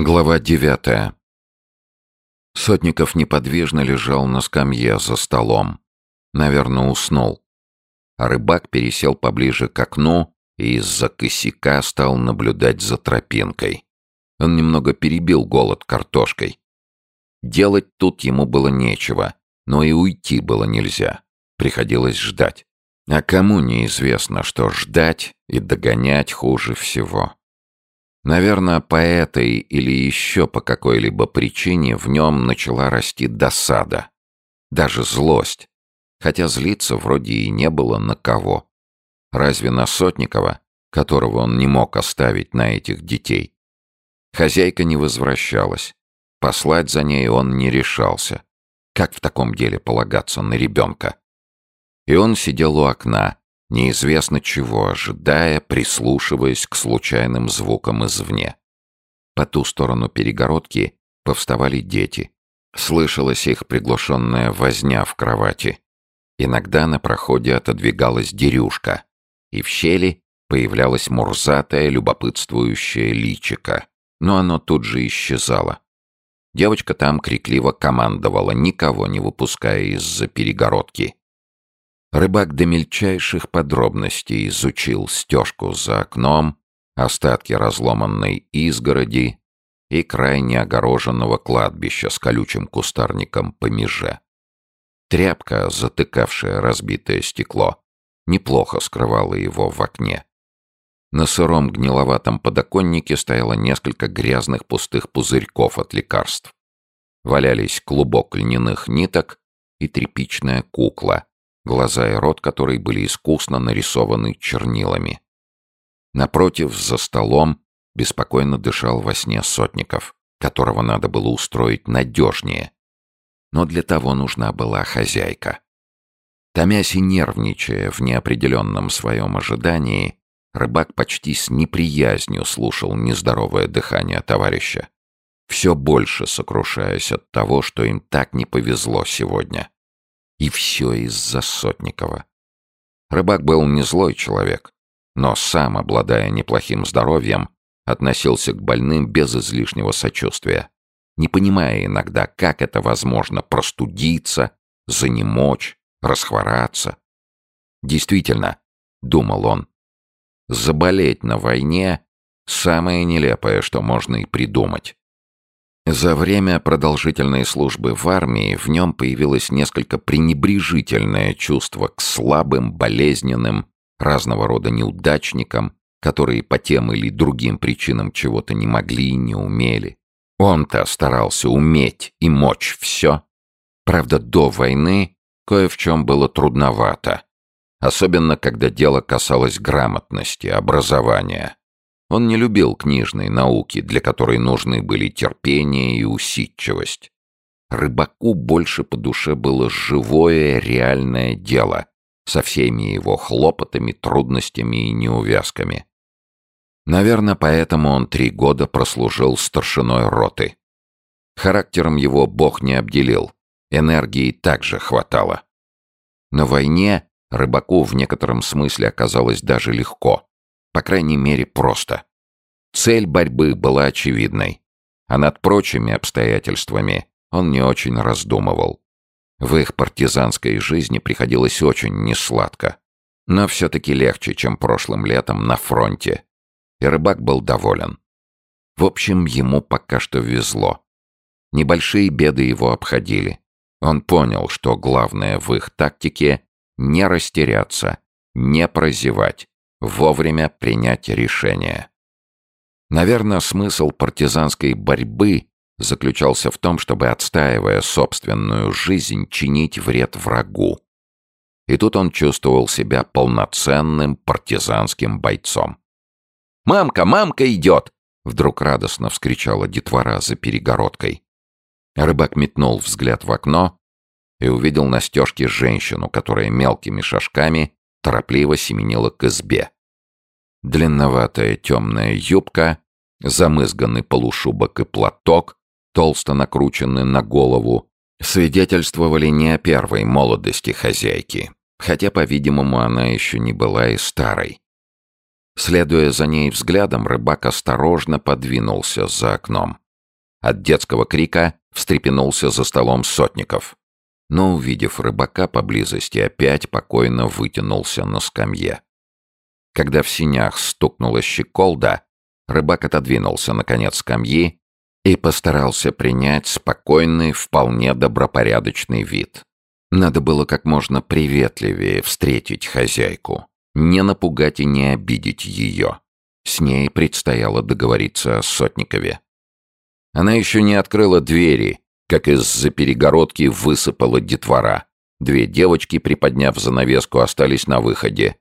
Глава девятая. Сотников неподвижно лежал на скамье за столом. Наверное, уснул. А рыбак пересел поближе к окну и из-за косяка стал наблюдать за тропинкой. Он немного перебил голод картошкой. Делать тут ему было нечего, но и уйти было нельзя. Приходилось ждать. А кому неизвестно, что ждать и догонять хуже всего. Наверное, по этой или еще по какой-либо причине в нем начала расти досада. Даже злость. Хотя злиться вроде и не было на кого. Разве на Сотникова, которого он не мог оставить на этих детей? Хозяйка не возвращалась. Послать за ней он не решался. Как в таком деле полагаться на ребенка? И он сидел у окна, неизвестно чего, ожидая, прислушиваясь к случайным звукам извне. По ту сторону перегородки повставали дети. Слышалась их приглушенная возня в кровати. Иногда на проходе отодвигалась дерюшка, и в щели появлялась мурзатая, любопытствующая личика, но оно тут же исчезало. Девочка там крикливо командовала, никого не выпуская из-за перегородки. Рыбак до мельчайших подробностей изучил стежку за окном, остатки разломанной изгороди и крайне огороженного кладбища с колючим кустарником по меже. Тряпка, затыкавшая разбитое стекло, неплохо скрывала его в окне. На сыром гниловатом подоконнике стояло несколько грязных пустых пузырьков от лекарств. Валялись клубок льняных ниток и тряпичная кукла, глаза и рот которой были искусно нарисованы чернилами. Напротив, за столом, беспокойно дышал во сне Сотников, которого надо было устроить надежнее. Но для того нужна была хозяйка. Томясь и нервничая в неопределенном своем ожидании, рыбак почти с неприязнью слушал нездоровое дыхание товарища, все больше сокрушаясь от того, что им так не повезло сегодня. И все из-за Сотникова. Рыбак был не злой человек, но сам, обладая неплохим здоровьем, относился к больным без излишнего сочувствия, не понимая иногда, как это возможно простудиться, занемочь, расхвораться. Действительно, думал он, заболеть на войне — самое нелепое, что можно и придумать. За время продолжительной службы в армии в нем появилось несколько пренебрежительное чувство к слабым, болезненным, разного рода неудачникам, которые по тем или другим причинам чего-то не могли и не умели. Он-то старался уметь и мочь все. Правда, до войны кое в чем было трудновато. Особенно, когда дело касалось грамотности, образования. Он не любил книжной науки, для которой нужны были терпение и усидчивость. Рыбаку больше по душе было живое, реальное дело, со всеми его хлопотами, трудностями и неувязками. Наверное, поэтому он три года прослужил старшиной роты. Характером его Бог не обделил, энергии также хватало. На войне рыбаку в некотором смысле оказалось даже легко. По крайней мере, просто. Цель борьбы была очевидной, а над прочими обстоятельствами он не очень раздумывал. В их партизанской жизни приходилось очень несладко, но все-таки легче, чем прошлым летом на фронте. И рыбак был доволен. В общем, ему пока что везло. Небольшие беды его обходили. Он понял, что главное в их тактике — не растеряться, не прозевать, вовремя принять решение. Наверное, смысл партизанской борьбы заключался в том, чтобы, отстаивая собственную жизнь, чинить вред врагу. И тут он чувствовал себя полноценным партизанским бойцом. «Мамка, мамка идет!» — вдруг радостно вскричала детвора за перегородкой. Рыбак метнул взгляд в окно и увидел на стежке женщину, которая мелкими шажками торопливо семенила к избе. Длинноватая темная юбка, замызганный полушубок и платок, толсто накрученный на голову, свидетельствовали не о первой молодости хозяйки, хотя, по-видимому, она еще не была и старой. Следуя за ней взглядом, рыбак осторожно подвинулся за окном. От детского крика встрепенулся за столом сотников. Но, увидев рыбака поблизости, опять покойно вытянулся на скамье. Когда в синях стукнула щеколда, рыбак отодвинулся, наконец, скамьи и постарался принять спокойный, вполне добропорядочный вид. Надо было как можно приветливее встретить хозяйку, не напугать и не обидеть ее. С ней предстояло договориться о Сотникове. Она еще не открыла двери, как из-за перегородки высыпала детвора. Две девочки, приподняв занавеску, остались на выходе.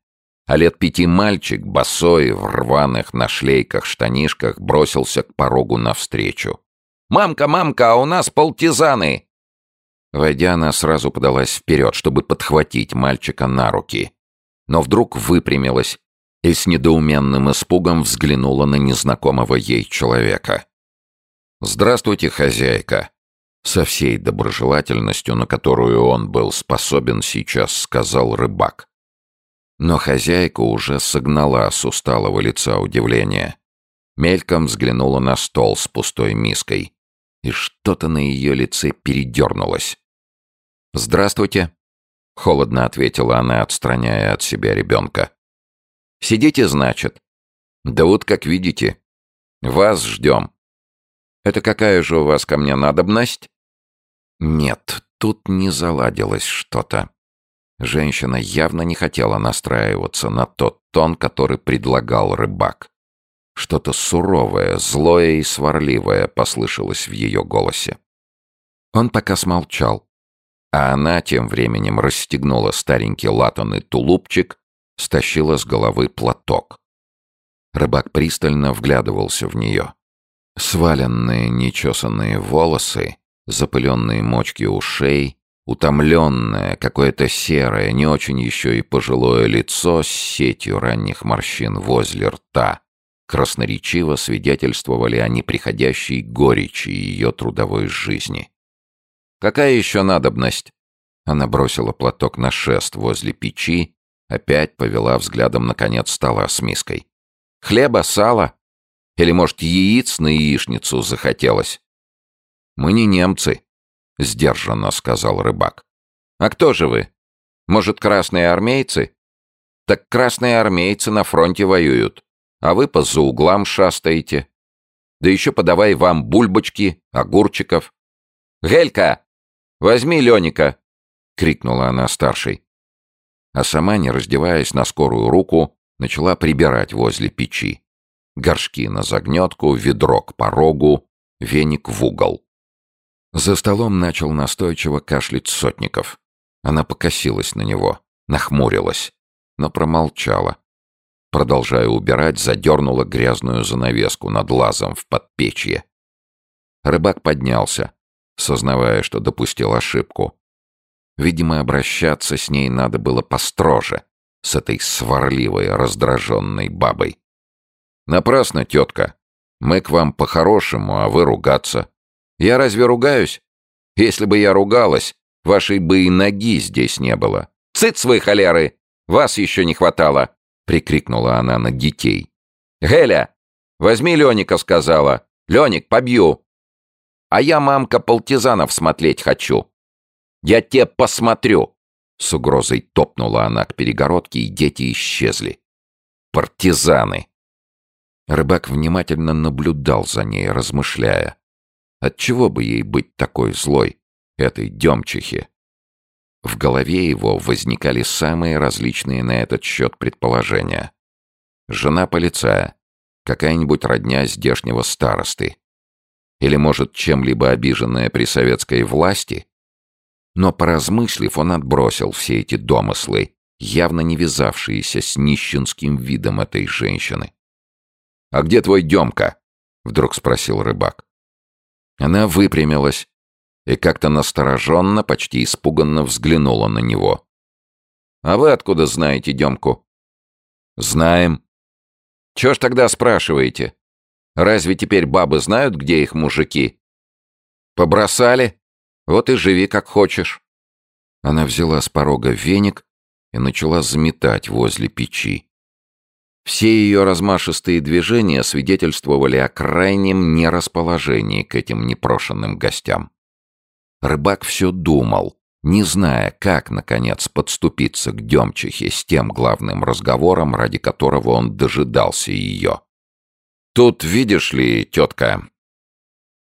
А лет пяти мальчик, босой, в рваных на шлейках штанишках, бросился к порогу навстречу. «Мамка, мамка, а у нас полтизаны!» Войдя, она сразу подалась вперед, чтобы подхватить мальчика на руки. Но вдруг выпрямилась и с недоуменным испугом взглянула на незнакомого ей человека. «Здравствуйте, хозяйка!» Со всей доброжелательностью, на которую он был способен сейчас, сказал рыбак. Но хозяйка уже согнала с усталого лица удивление. Мельком взглянула на стол с пустой миской, и что-то на ее лице передернулось. «Здравствуйте», — холодно ответила она, отстраняя от себя ребенка. «Сидите, значит?» «Да вот как видите. Вас ждем. Это какая же у вас ко мне надобность?» Нет, тут не заладилось что-то. Женщина явно не хотела настраиваться на тот тон, который предлагал рыбак. Что-то суровое, злое и сварливое послышалось в ее голосе. Он пока смолчал, а она тем временем расстегнула старенький латанный тулупчик, стащила с головы платок. Рыбак пристально вглядывался в нее. Сваленные нечесанные волосы, запыленные мочки ушей, утомленное, какое-то серое, не очень еще и пожилое лицо с сетью ранних морщин возле рта красноречиво свидетельствовали о неприходящей горечи ее трудовой жизни. «Какая еще надобность?» Она бросила платок на шест возле печи, опять повела взглядом на конец стола с миской. «Хлеба, сала? Или, может, яиц на яичницу захотелось?» «Мы не немцы», — сдержанно сказал рыбак. «А кто же вы? Может, красные армейцы?» «Так красные армейцы на фронте воюют, а вы по за углам шастаете. Да еще подавай вам бульбочки, огурчиков». «Гелька, возьми Леника!» — крикнула она старшей. А сама, не раздеваясь на скорую руку, начала прибирать возле печи. Горшки на загнетку, ведро к порогу, веник в угол. За столом начал настойчиво кашлять сотников. Она покосилась на него, нахмурилась, но промолчала. Продолжая убирать, задернула грязную занавеску над лазом в подпечье. Рыбак поднялся, сознавая, что допустил ошибку. Видимо, обращаться с ней надо было построже, с этой сварливой, раздраженной бабой. «Напрасно, тетка. Мы к вам по-хорошему, а вы ругаться. Я разве ругаюсь? Если бы я ругалась, вашей бы и ноги здесь не было. Цыц вы, холеры! Вас еще не хватало!» — прикрикнула она на детей. «Геля, возьми Леника», — сказала. «Леник, побью!» «А я, мамка, полтизанов смотреть хочу!» «Я тебе посмотрю!» С угрозой топнула она к перегородке, и дети исчезли. «Партизаны!» Рыбак внимательно наблюдал за ней, размышляя. Отчего бы ей быть такой злой, этой демчихе? В голове его возникали самые различные на этот счет предположения. Жена полицая, какая-нибудь родня здешнего старосты. Или, может, чем-либо обиженная при советской власти? Но, поразмыслив, он отбросил все эти домыслы, явно не вязавшиеся с нищенским видом этой женщины. «А где твой Демка?» — вдруг спросил рыбак. Она выпрямилась и как-то настороженно, почти испуганно взглянула на него. «А вы откуда знаете Демку?» «Знаем». «Чё ж тогда спрашиваете? Разве теперь бабы знают, где их мужики?» «Побросали? Вот и живи как хочешь». Она взяла с порога веник и начала заметать возле печи. Все ее размашистые движения свидетельствовали о крайнем нерасположении к этим непрошенным гостям. Рыбак все думал, не зная, как, наконец, подступиться к Демчихе с тем главным разговором, ради которого он дожидался ее. «Тут, видишь ли, тетка,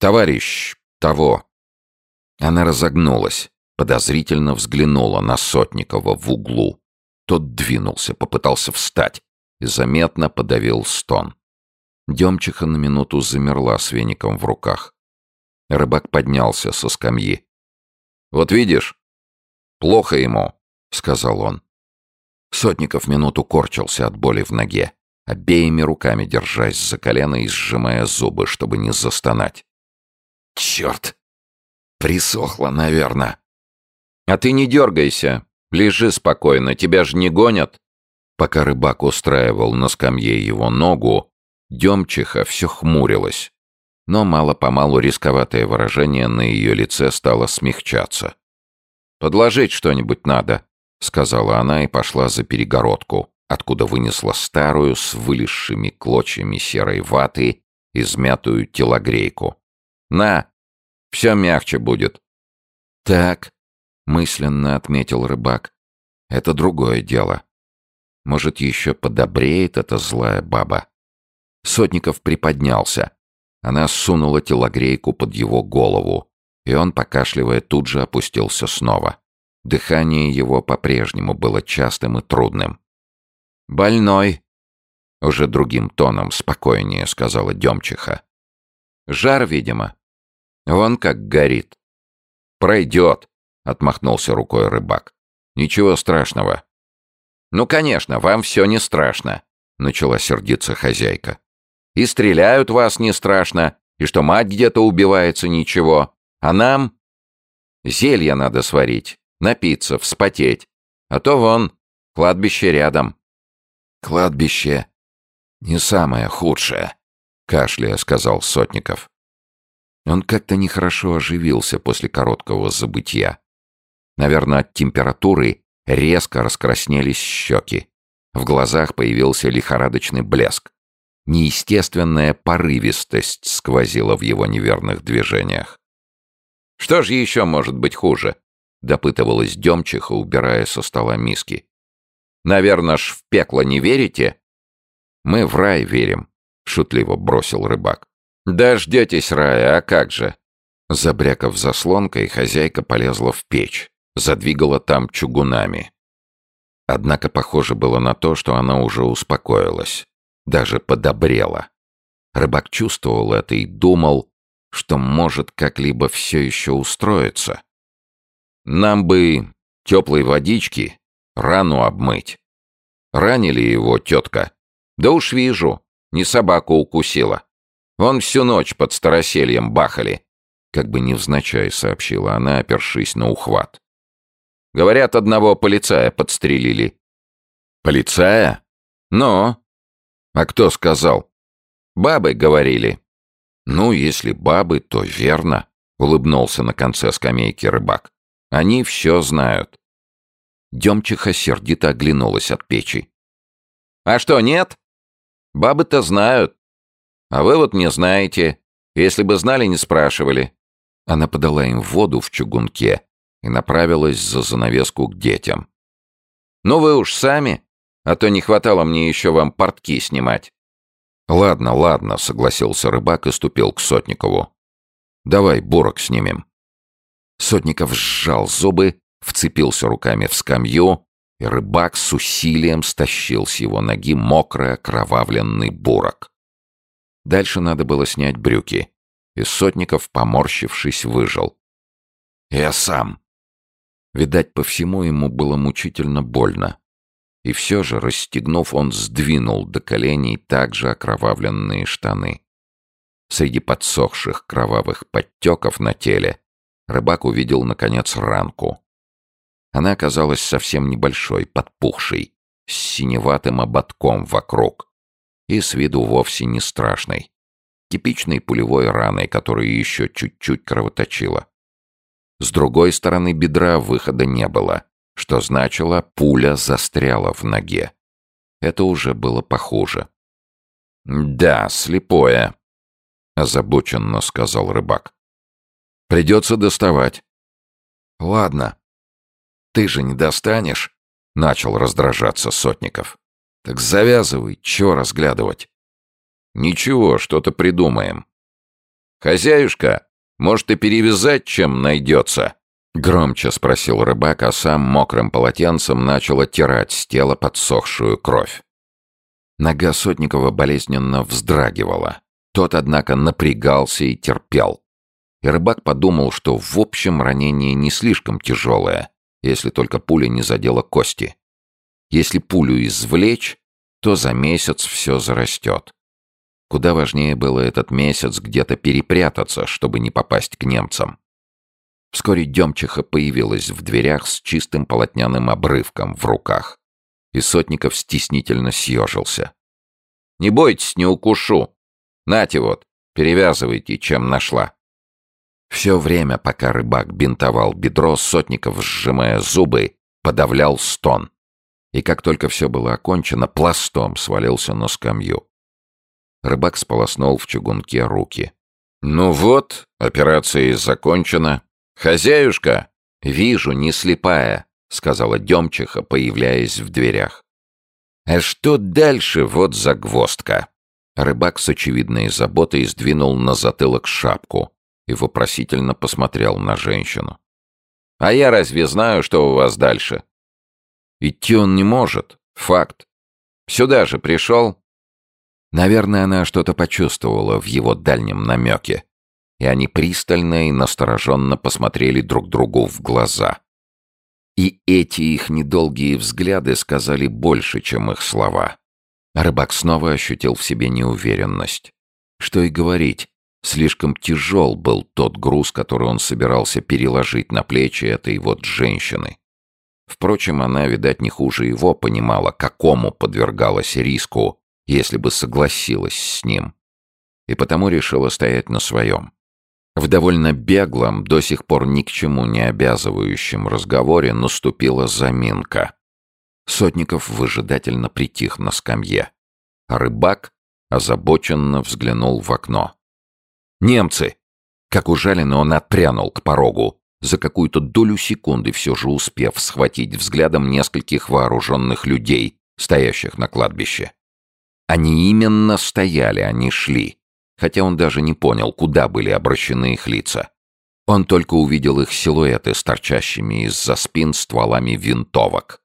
товарищ того». Она разогнулась, подозрительно взглянула на Сотникова в углу. Тот двинулся, попытался встать и заметно подавил стон. Демчиха на минуту замерла с веником в руках. Рыбак поднялся со скамьи. «Вот видишь, плохо ему», — сказал он. Сотников минуту корчился от боли в ноге, обеими руками держась за колено и сжимая зубы, чтобы не застонать. «Черт! Присохло, наверное». «А ты не дергайся, лежи спокойно, тебя же не гонят». Пока рыбак устраивал на скамье его ногу, Демчиха все хмурилась. Но мало-помалу рисковатое выражение на ее лице стало смягчаться. «Подложить что-нибудь надо», — сказала она и пошла за перегородку, откуда вынесла старую с вылезшими клочьями серой ваты измятую телогрейку. «На, все мягче будет». «Так», — мысленно отметил рыбак, — «это другое дело. Может, еще подобреет эта злая баба. Сотников приподнялся. Она сунула телогрейку под его голову, и он, покашливая, тут же опустился снова. Дыхание его по-прежнему было частым и трудным. «Больной!» — уже другим тоном спокойнее сказала Демчиха. «Жар, видимо. Вон как горит». «Пройдет!» — отмахнулся рукой рыбак. «Ничего страшного. «Ну, конечно, вам все не страшно», — начала сердиться хозяйка. «И стреляют вас не страшно, и что мать где-то убивается ничего. А нам зелье надо сварить, напиться, вспотеть. А то вон, кладбище рядом». «Кладбище не самое худшее», — кашляя сказал Сотников. Он как-то нехорошо оживился после короткого забытья. Наверное, от температуры Резко раскраснелись щеки. В глазах появился лихорадочный блеск. Неестественная порывистость сквозила в его неверных движениях. «Что же еще может быть хуже?» — допытывалась Демчиха, убирая со стола миски. «Наверное ж в пекло не верите?» «Мы в рай верим», — шутливо бросил рыбак. «Дождетесь рая, а как же?» Забрякав заслонкой, хозяйка полезла в печь задвигала там чугунами. Однако похоже было на то, что она уже успокоилась, даже подобрела. Рыбак чувствовал это и думал, что может как-либо все еще устроиться. Нам бы теплой водички, рану обмыть. Ранили его тетка? Да уж вижу, не собаку укусила. Вон всю ночь под старосельем бахали. Как бы невзначай сообщила она, опершись на ухват. Говорят, одного полицая подстрелили. Полицая? Но. А кто сказал? Бабы говорили. Ну, если бабы, то верно, улыбнулся на конце скамейки рыбак. Они все знают. Демчиха сердито оглянулась от печи. «А что, нет? Бабы-то знают. А вы вот не знаете. Если бы знали, не спрашивали». Она подала им воду в чугунке и направилась за занавеску к детям. «Ну вы уж сами, а то не хватало мне еще вам портки снимать». «Ладно, ладно», — согласился рыбак и ступил к Сотникову. «Давай бурок снимем». Сотников сжал зубы, вцепился руками в скамью, и рыбак с усилием стащил с его ноги мокрый окровавленный бурок. Дальше надо было снять брюки, и Сотников, поморщившись, выжил. «Я сам», Видать, по всему ему было мучительно больно. И все же, расстегнув, он сдвинул до коленей также окровавленные штаны. Среди подсохших кровавых подтеков на теле рыбак увидел, наконец, ранку. Она оказалась совсем небольшой, подпухшей, с синеватым ободком вокруг и с виду вовсе не страшной. Типичной пулевой раной, которая еще чуть-чуть кровоточила. С другой стороны бедра выхода не было, что значило, пуля застряла в ноге. Это уже было похуже. «Да, слепое», — озабоченно сказал рыбак. «Придется доставать». «Ладно. Ты же не достанешь?» — начал раздражаться Сотников. «Так завязывай, чё разглядывать?» «Ничего, что-то придумаем». «Хозяюшка, может и перевязать, чем найдется?» Громче спросил рыбак, а сам мокрым полотенцем начал оттирать с тела подсохшую кровь. Нога Сотникова болезненно вздрагивала. Тот, однако, напрягался и терпел. И рыбак подумал, что в общем ранение не слишком тяжелое, если только пуля не задела кости. Если пулю извлечь, то за месяц все зарастет. Куда важнее было этот месяц где-то перепрятаться, чтобы не попасть к немцам. Вскоре Демчиха появилась в дверях с чистым полотняным обрывком в руках. И Сотников стеснительно съежился. «Не бойтесь, не укушу. Нате вот, перевязывайте, чем нашла». Все время, пока рыбак бинтовал бедро, Сотников, сжимая зубы, подавлял стон. И как только все было окончено, пластом свалился на скамью. Рыбак сполоснул в чугунке руки. «Ну вот, операция закончена. «Хозяюшка!» «Вижу, не слепая», — сказала Демчиха, появляясь в дверях. «А что дальше, вот загвоздка?» Рыбак с очевидной заботой сдвинул на затылок шапку и вопросительно посмотрел на женщину. «А я разве знаю, что у вас дальше?» «Идти он не может. Факт. Сюда же пришел?» Наверное, она что-то почувствовала в его дальнем намеке и они пристально и настороженно посмотрели друг другу в глаза. И эти их недолгие взгляды сказали больше, чем их слова. Рыбак снова ощутил в себе неуверенность. Что и говорить, слишком тяжел был тот груз, который он собирался переложить на плечи этой вот женщины. Впрочем, она, видать, не хуже его понимала, какому подвергалась риску, если бы согласилась с ним. И потому решила стоять на своем. В довольно беглом, до сих пор ни к чему не обязывающем разговоре наступила заминка. Сотников выжидательно притих на скамье. А рыбак озабоченно взглянул в окно. «Немцы!» Как ужаленный он отпрянул к порогу, за какую-то долю секунды все же успев схватить взглядом нескольких вооруженных людей, стоящих на кладбище. Они именно стояли, они шли хотя он даже не понял, куда были обращены их лица. Он только увидел их силуэты с торчащими из-за спин стволами винтовок.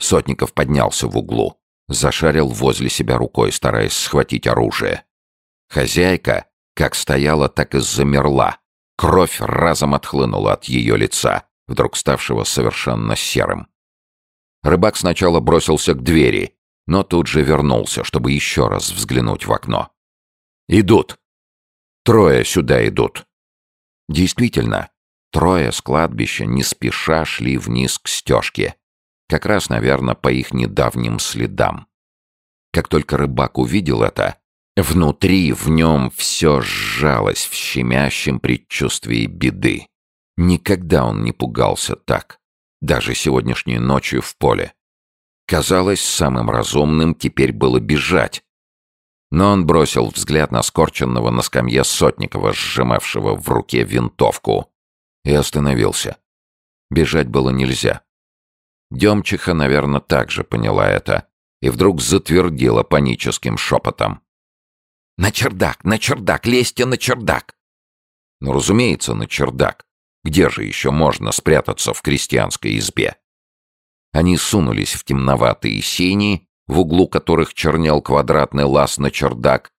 Сотников поднялся в углу, зашарил возле себя рукой, стараясь схватить оружие. Хозяйка как стояла, так и замерла. Кровь разом отхлынула от ее лица, вдруг ставшего совершенно серым. Рыбак сначала бросился к двери, но тут же вернулся, чтобы еще раз взглянуть в окно. «Идут! Трое сюда идут!» Действительно, трое с кладбища не спеша шли вниз к стежке. Как раз, наверное, по их недавним следам. Как только рыбак увидел это, внутри в нем все сжалось в щемящем предчувствии беды. Никогда он не пугался так, даже сегодняшней ночью в поле. Казалось, самым разумным теперь было бежать, но он бросил взгляд на скорченного на скамье Сотникова, сжимавшего в руке винтовку, и остановился. Бежать было нельзя. Демчиха, наверное, также поняла это и вдруг затвердила паническим шепотом. «На чердак! На чердак! Лезьте на чердак!» Ну, разумеется, на чердак. Где же еще можно спрятаться в крестьянской избе? Они сунулись в темноватые сени в углу которых чернел квадратный лаз на чердак,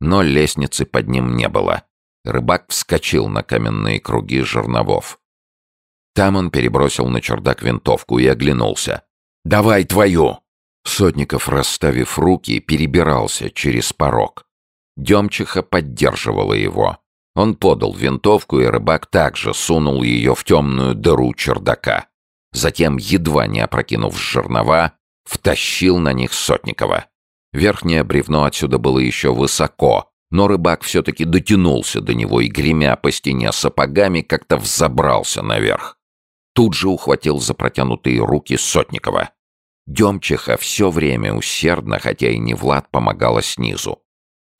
но лестницы под ним не было. Рыбак вскочил на каменные круги жерновов. Там он перебросил на чердак винтовку и оглянулся. «Давай твою!» Сотников, расставив руки, перебирался через порог. Демчиха поддерживала его. Он подал винтовку, и рыбак также сунул ее в темную дыру чердака. Затем, едва не опрокинув жернова, втащил на них Сотникова. Верхнее бревно отсюда было еще высоко, но рыбак все-таки дотянулся до него и, гремя по стене сапогами, как-то взобрался наверх. Тут же ухватил за протянутые руки Сотникова. Демчиха все время усердно, хотя и не Влад, помогала снизу.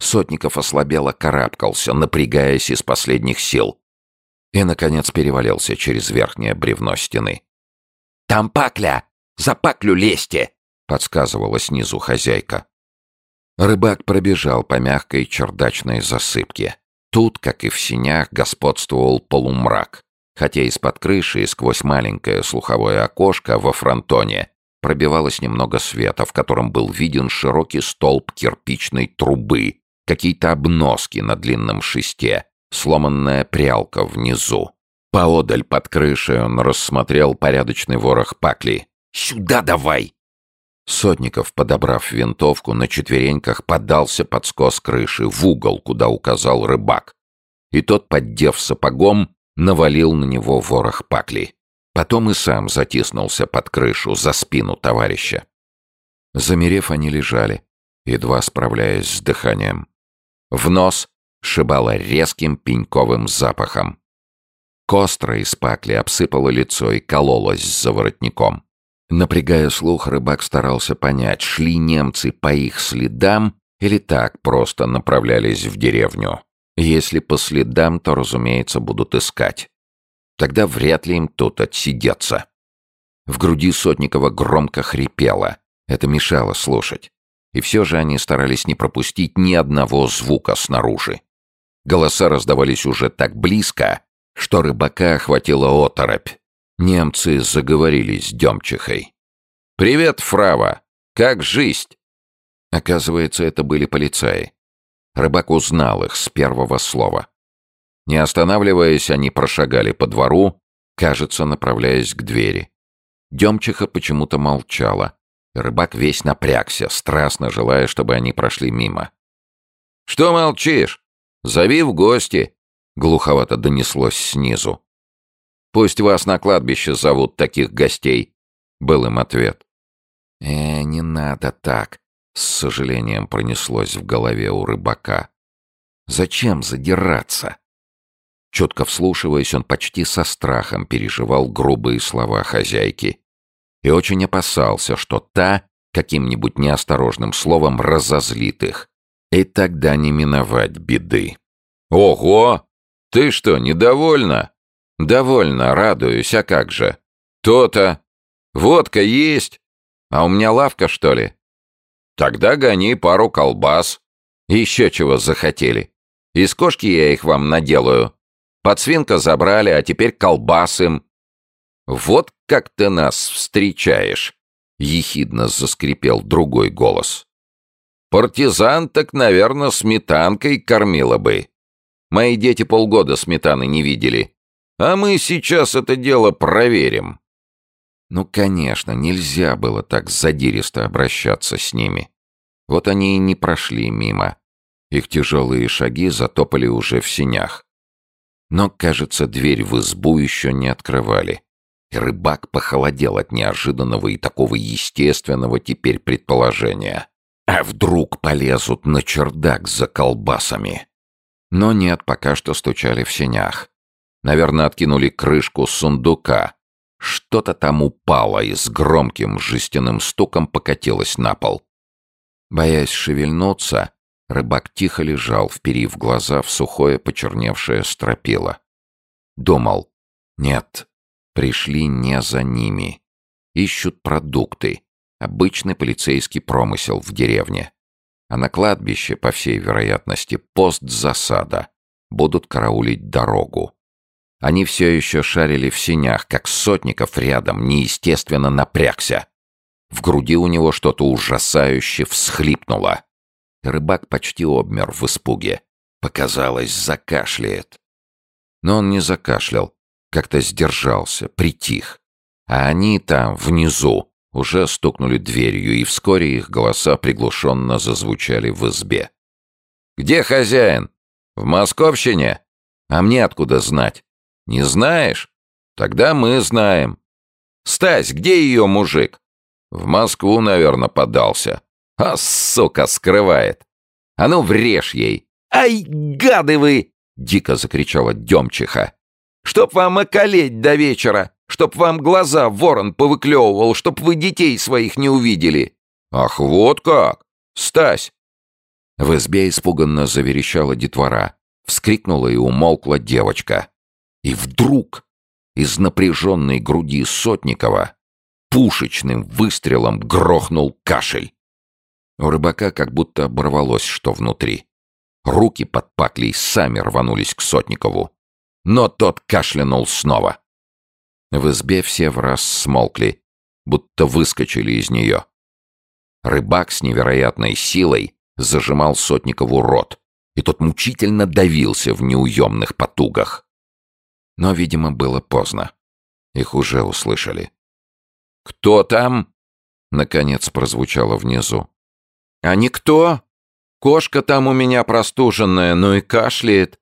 Сотников ослабело карабкался, напрягаясь из последних сил. И, наконец, перевалился через верхнее бревно стены. «Там пакля! За паклю лезьте!» — подсказывала снизу хозяйка. Рыбак пробежал по мягкой чердачной засыпке. Тут, как и в синях, господствовал полумрак, хотя из-под крыши и сквозь маленькое слуховое окошко во фронтоне пробивалось немного света, в котором был виден широкий столб кирпичной трубы, какие-то обноски на длинном шесте, сломанная прялка внизу. Поодаль под крышей он рассмотрел порядочный ворох пакли. «Сюда давай!» Сотников, подобрав винтовку, на четвереньках подался под скос крыши в угол, куда указал рыбак. И тот, поддев сапогом, навалил на него ворох пакли. Потом и сам затиснулся под крышу, за спину товарища. Замерев, они лежали, едва справляясь с дыханием. В нос шибало резким пеньковым запахом. Костра из пакли обсыпала лицо и кололась за воротником. Напрягая слух, рыбак старался понять, шли немцы по их следам или так просто направлялись в деревню. Если по следам, то, разумеется, будут искать. Тогда вряд ли им тут отсидеться. В груди Сотникова громко хрипело. Это мешало слушать. И все же они старались не пропустить ни одного звука снаружи. Голоса раздавались уже так близко, что рыбака охватила оторопь. Немцы заговорили с Демчихой. «Привет, Фрава! Как жизнь?» Оказывается, это были полицаи. Рыбак узнал их с первого слова. Не останавливаясь, они прошагали по двору, кажется, направляясь к двери. Демчиха почему-то молчала. Рыбак весь напрягся, страстно желая, чтобы они прошли мимо. «Что молчишь? Зови в гости!» — глуховато донеслось снизу. Пусть вас на кладбище зовут таких гостей», — был им ответ. «Э, не надо так», — с сожалением пронеслось в голове у рыбака. «Зачем задираться?» Четко вслушиваясь, он почти со страхом переживал грубые слова хозяйки и очень опасался, что та каким-нибудь неосторожным словом разозлит их, и тогда не миновать беды. «Ого! Ты что, недовольна?» «Довольно, радуюсь, а как же?» «То-то! Водка есть! А у меня лавка, что ли?» «Тогда гони пару колбас. Еще чего захотели. Из кошки я их вам наделаю. Подсвинка забрали, а теперь колбас им». «Вот как ты нас встречаешь!» — ехидно заскрипел другой голос. «Партизан так, наверное, сметанкой кормила бы. Мои дети полгода сметаны не видели. А мы сейчас это дело проверим. Ну, конечно, нельзя было так задиристо обращаться с ними. Вот они и не прошли мимо. Их тяжелые шаги затопали уже в синях. Но, кажется, дверь в избу еще не открывали. И рыбак похолодел от неожиданного и такого естественного теперь предположения. А вдруг полезут на чердак за колбасами? Но нет, пока что стучали в сенях. Наверное, откинули крышку сундука. Что-то там упало и с громким жестяным стуком покатилось на пол. Боясь шевельнуться, рыбак тихо лежал, вперив глаза в сухое почерневшее стропило. Думал, нет, пришли не за ними. Ищут продукты. Обычный полицейский промысел в деревне. А на кладбище, по всей вероятности, пост засада. Будут караулить дорогу. Они все еще шарили в синях, как сотников рядом неестественно напрягся. В груди у него что-то ужасающе всхлипнуло. Рыбак почти обмер в испуге. Показалось, закашляет. Но он не закашлял, как-то сдержался, притих. А они там, внизу, уже стукнули дверью, и вскоре их голоса приглушенно зазвучали в избе. «Где хозяин? В Московщине? А мне откуда знать? Не знаешь? Тогда мы знаем. Стась, где ее мужик? В Москву, наверное, подался. А, сука, скрывает. А ну, врежь ей. Ай, гады вы! Дико закричала Демчиха. Чтоб вам околеть до вечера! Чтоб вам глаза ворон повыклевывал, чтоб вы детей своих не увидели!» «Ах, вот как! Стась!» В избе испуганно заверещала детвора. Вскрикнула и умолкла девочка. И вдруг из напряженной груди Сотникова пушечным выстрелом грохнул кашель. У рыбака как будто оборвалось что внутри. Руки под паклей сами рванулись к Сотникову. Но тот кашлянул снова. В избе все в раз смолкли, будто выскочили из нее. Рыбак с невероятной силой зажимал Сотникову рот, и тот мучительно давился в неуемных потугах. Но, видимо, было поздно. Их уже услышали. «Кто там?» — наконец прозвучало внизу. «А никто? Кошка там у меня простуженная, ну и кашляет».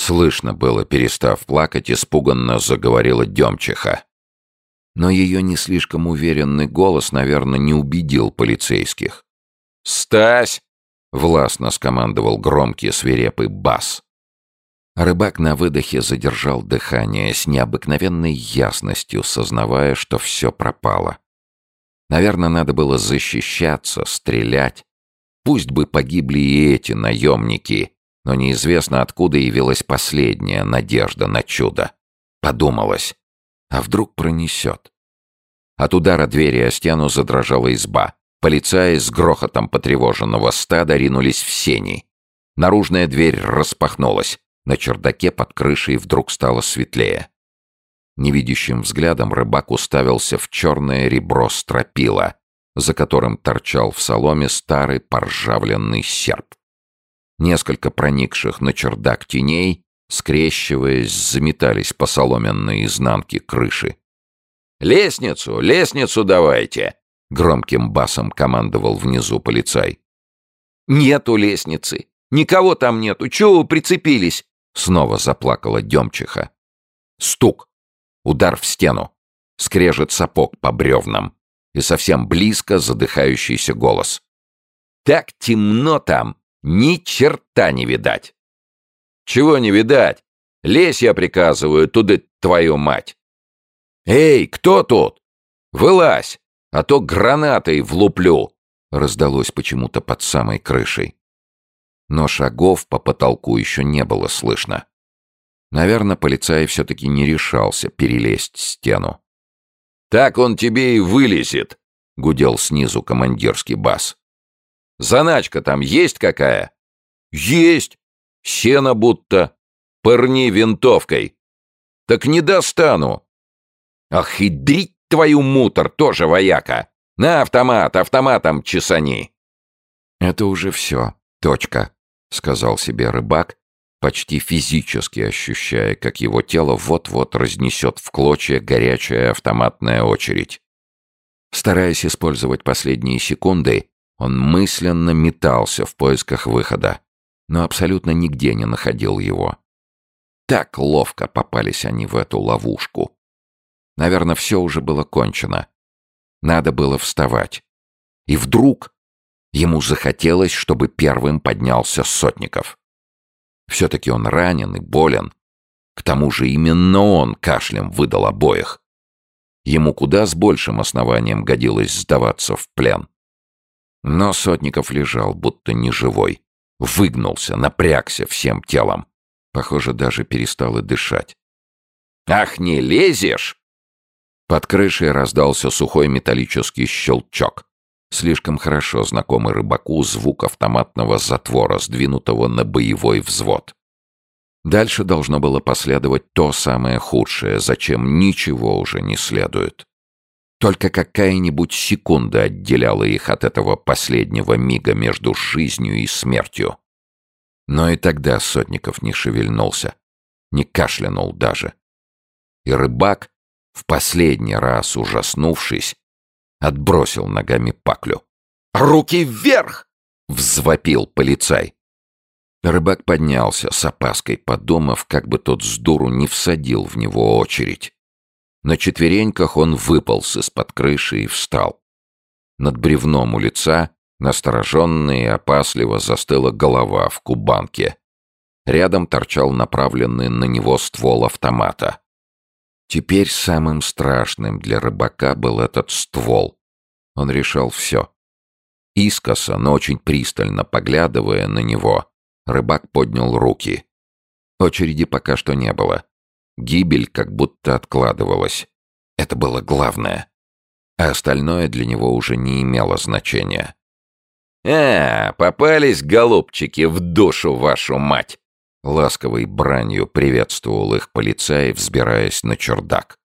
Слышно было, перестав плакать, испуганно заговорила Демчиха. Но ее не слишком уверенный голос, наверное, не убедил полицейских. «Стась!» — властно скомандовал громкий свирепый бас. Рыбак на выдохе задержал дыхание с необыкновенной ясностью, сознавая, что все пропало. Наверное, надо было защищаться, стрелять. Пусть бы погибли и эти наемники, но неизвестно, откуда явилась последняя надежда на чудо. Подумалось, а вдруг пронесет? От удара двери о стену задрожала изба. Полицаи с грохотом потревоженного стада ринулись в сени. Наружная дверь распахнулась. На чердаке под крышей вдруг стало светлее. Невидящим взглядом рыбак уставился в черное ребро стропила, за которым торчал в соломе старый поржавленный серп. Несколько проникших на чердак теней, скрещиваясь, заметались по соломенной изнанке крыши. «Лестницу! Лестницу давайте!» — громким басом командовал внизу полицай. «Нету лестницы! Никого там нету! Чего вы прицепились?» Снова заплакала Демчиха. Стук. Удар в стену. Скрежет сапог по бревнам. И совсем близко задыхающийся голос. «Так темно там! Ни черта не видать!» «Чего не видать? Лезь, я приказываю, туда твою мать!» «Эй, кто тут? Вылазь, а то гранатой влуплю!» Раздалось почему-то под самой крышей но шагов по потолку еще не было слышно. Наверное, полицай все-таки не решался перелезть стену. «Так он тебе и вылезет!» — гудел снизу командирский бас. «Заначка там есть какая?» «Есть! Сено будто. Пырни винтовкой. Так не достану!» «Ах, и дрить твою мутор, тоже вояка! На автомат, автоматом чесани!» Это уже все. Точка. — сказал себе рыбак, почти физически ощущая, как его тело вот-вот разнесет в клочья горячая автоматная очередь. Стараясь использовать последние секунды, он мысленно метался в поисках выхода, но абсолютно нигде не находил его. Так ловко попались они в эту ловушку. Наверное, все уже было кончено. Надо было вставать. И вдруг Ему захотелось, чтобы первым поднялся Сотников. Все-таки он ранен и болен. К тому же именно он кашлем выдал обоих. Ему куда с большим основанием годилось сдаваться в плен. Но Сотников лежал, будто неживой. Выгнулся, напрягся всем телом. Похоже, даже перестал и дышать. «Ах, не лезешь!» Под крышей раздался сухой металлический щелчок. Слишком хорошо знакомый рыбаку звук автоматного затвора, сдвинутого на боевой взвод. Дальше должно было последовать то самое худшее, зачем ничего уже не следует. Только какая-нибудь секунда отделяла их от этого последнего мига между жизнью и смертью. Но и тогда Сотников не шевельнулся, не кашлянул даже. И рыбак, в последний раз ужаснувшись, Отбросил ногами паклю. «Руки вверх!» — взвопил полицай. Рыбак поднялся с опаской, подумав, как бы тот с дуру не всадил в него очередь. На четвереньках он выполз из-под крыши и встал. Над бревном у лица, настороженно и опасливо, застыла голова в кубанке. Рядом торчал направленный на него ствол автомата. Теперь самым страшным для рыбака был этот ствол. Он решал все. Искоса, но очень пристально поглядывая на него, рыбак поднял руки. Очереди пока что не было. Гибель как будто откладывалась. Это было главное. А остальное для него уже не имело значения. «А, попались, голубчики, в душу вашу мать!» Ласковой бранью приветствовал их полицай, взбираясь на чердак.